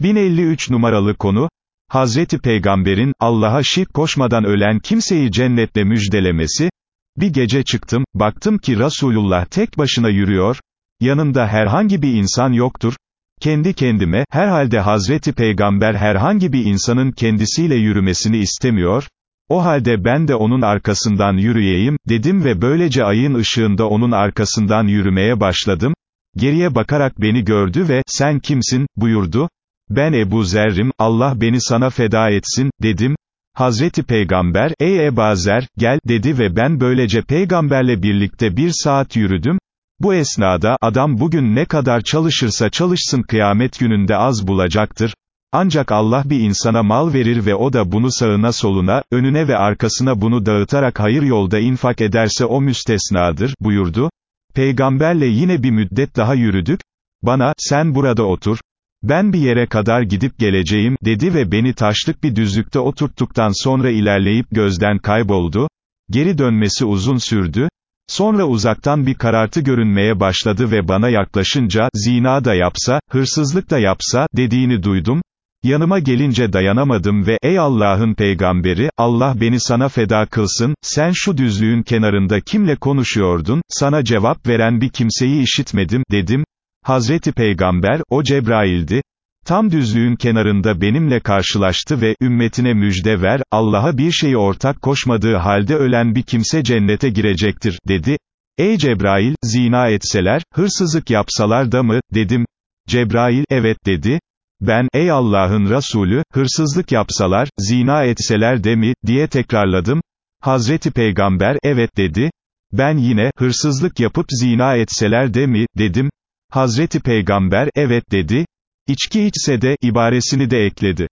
1053 numaralı konu, Hazreti Peygamber'in, Allah'a şirk koşmadan ölen kimseyi cennetle müjdelemesi, bir gece çıktım, baktım ki Resulullah tek başına yürüyor, yanında herhangi bir insan yoktur, kendi kendime, herhalde Hazreti Peygamber herhangi bir insanın kendisiyle yürümesini istemiyor, o halde ben de onun arkasından yürüyeyim, dedim ve böylece ayın ışığında onun arkasından yürümeye başladım, geriye bakarak beni gördü ve, sen kimsin, buyurdu, ben Ebu Zerrim, Allah beni sana feda etsin, dedim, Hazreti Peygamber, ey Eba Zer, gel, dedi ve ben böylece peygamberle birlikte bir saat yürüdüm, bu esnada, adam bugün ne kadar çalışırsa çalışsın kıyamet gününde az bulacaktır, ancak Allah bir insana mal verir ve o da bunu sağına soluna, önüne ve arkasına bunu dağıtarak hayır yolda infak ederse o müstesnadır, buyurdu. Peygamberle yine bir müddet daha yürüdük, bana, sen burada otur, ben bir yere kadar gidip geleceğim, dedi ve beni taşlık bir düzlükte oturttuktan sonra ilerleyip gözden kayboldu, geri dönmesi uzun sürdü, sonra uzaktan bir karartı görünmeye başladı ve bana yaklaşınca, zina da yapsa, hırsızlık da yapsa, dediğini duydum, Yanıma gelince dayanamadım ve, ey Allah'ın peygamberi, Allah beni sana feda kılsın, sen şu düzlüğün kenarında kimle konuşuyordun, sana cevap veren bir kimseyi işitmedim, dedim. Hazreti Peygamber, o Cebrail'di. Tam düzlüğün kenarında benimle karşılaştı ve, ümmetine müjde ver, Allah'a bir şeyi ortak koşmadığı halde ölen bir kimse cennete girecektir, dedi. Ey Cebrail, zina etseler, hırsızlık yapsalar da mı, dedim. Cebrail, evet, dedi. Ben, ey Allah'ın Resulü, hırsızlık yapsalar, zina etseler de mi, diye tekrarladım. Hazreti Peygamber, evet dedi. Ben yine, hırsızlık yapıp zina etseler de mi, dedim. Hazreti Peygamber, evet dedi. İçki içse de, ibaresini de ekledi.